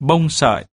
bông sợi.